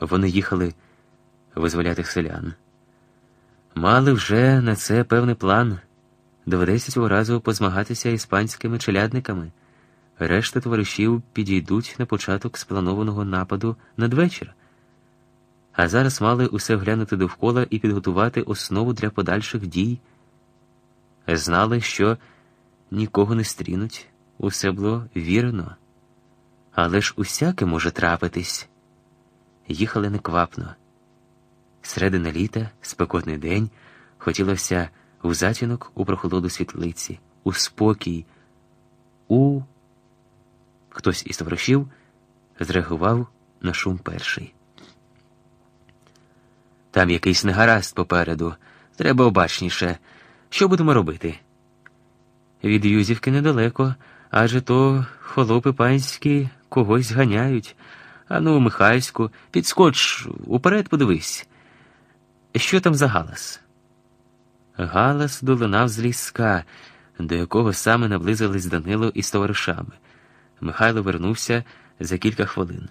Вони їхали визволяти селян. Мали вже на це певний план. Доведеться цього разу позмагатися іспанськими челядниками. Решта товаришів підійдуть на початок спланованого нападу надвечір. А зараз мали усе глянути довкола і підготувати основу для подальших дій. Знали, що нікого не стрінуть, усе було вірно. Але ж усяке може трапитись. Їхали неквапно. Середина літа, спекотний день, хотілося у затінок, у прохолоду світлиці, у спокій, у. Хтось із товаришів зреагував на шум перший. Там якийсь негаразд попереду. Треба обачніше. Що будемо робити? Від Юзівки недалеко, адже то холопи панські когось ганяють. Ану, Михайську, підскоч, уперед подивись. Що там за галас? Галас долинав з ліска, до якого саме наблизились Данило із товаришами. Михайло вернувся за кілька хвилин.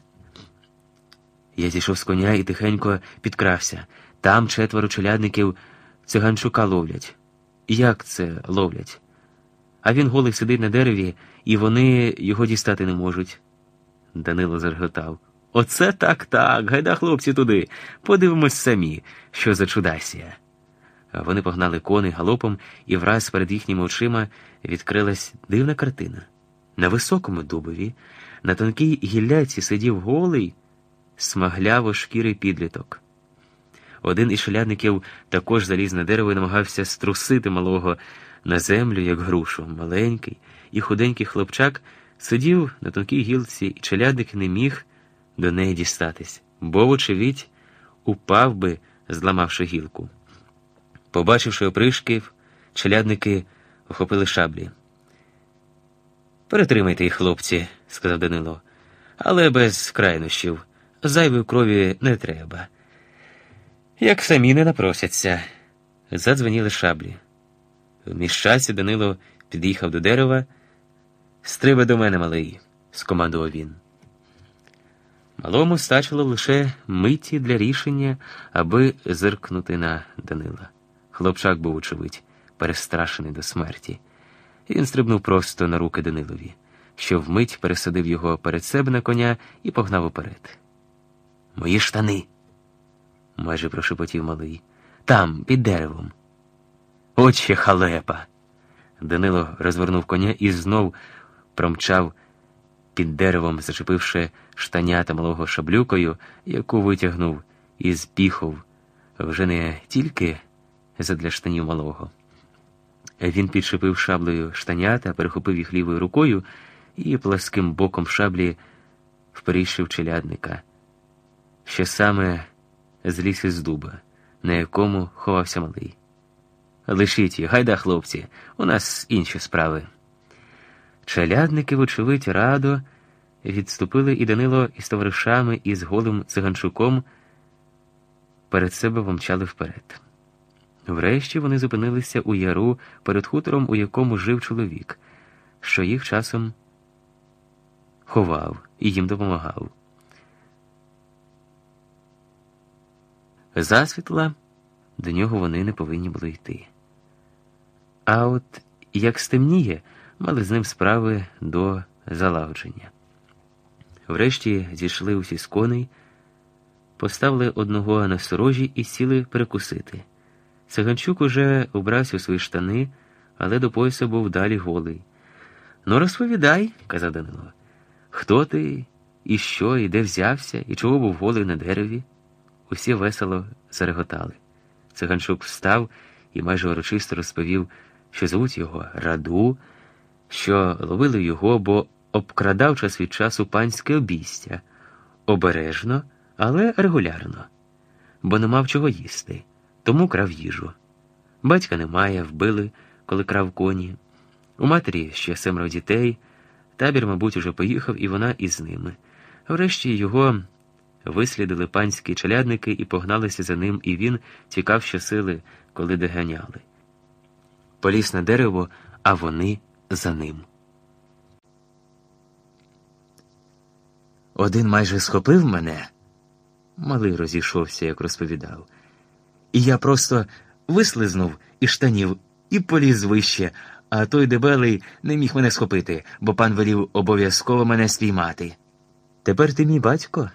Я зійшов з коня і тихенько підкрався. Там четверо челядників циганчука ловлять. Як це ловлять? А він голий сидить на дереві, і вони його дістати не можуть. Данило зарготав. Оце так так. Гайда, хлопці, туди. Подивимось самі, що за чудасія. Вони погнали коней галопом, і враз перед їхніми очима відкрилась дивна картина. На високому дубові, на тонкій гілляці сидів голий, смагляво шкірий підліток. Один із шелядників також заліз на дерево і намагався струсити малого на землю, як грушу. Маленький і худенький хлопчак сидів на тонкій гілці, і челядник не міг до неї дістатись, бо, вочевидь, упав би, зламавши гілку. Побачивши опришків, челядники охопили шаблі. Перетримайте їх, хлопці, сказав Данило, але без крайнощів. Зайвої крові не треба. Як самі не напросяться. Задзвоніли шаблі. В міщаці Данило під'їхав до дерева. Стриби до мене, малий, скомандував він. Малому стачило лише миті для рішення, аби зиркнути на Данила. Хлопчак був, очевидь, перестрашений до смерті. Він стрибнув просто на руки Данилові, що вмить пересадив його перед себе на коня і погнав уперед. Мої штани, майже прошепотів малий. Там, під деревом. Отче халепа. Данило розвернув коня і знов промчав під деревом, зачепивши штанята малого шаблюкою, яку витягнув із піхов вже не тільки задля штанів малого. Він підшипив шаблею штанята, перехопив їх лівою рукою і пласким боком шаблі вперіщив челядника, що саме зліз із дуба, на якому ховався малий. Лишіть гайда, хлопці, у нас інші справи. Челядники, вочевидь, радо відступили і Данило із товаришами і з голим циганчуком перед себе помчали вперед. Врешті вони зупинилися у яру перед хутором, у якому жив чоловік, що їх часом ховав і їм допомагав. Засвітла до нього вони не повинні були йти. А от як стемніє, мали з ним справи до залагодження. Врешті зійшли усі з коней, поставили одного на сторожі і сіли перекусити. Циганчук уже убрався у свої штани, але до пояса був далі голий. Ну, розповідай, казав Данило, хто ти, і що, і де взявся, і чого був голий на дереві? Усі весело зареготали. Циганчук встав і майже урочисто розповів, що звуть його Раду, що ловили його, бо обкрадав час від часу панське обійстя, обережно, але регулярно, бо не мав чого їсти, тому крав їжу. Батька немає, вбили, коли крав коні. У матері ще семеро дітей. Табір, мабуть, уже поїхав, і вона із ними. Врешті його вислідили панські челядники і погналися за ним, і він тікав щосили, коли доганяли. Поліз на дерево, а вони за ним. Один майже схопив мене, Малий розійшовся, як розповідав. І я просто вислизнув із штанів і поліз вище, а той дебелий не міг мене схопити, бо пан велів обов'язково мене спіймати. Тепер ти мій батько,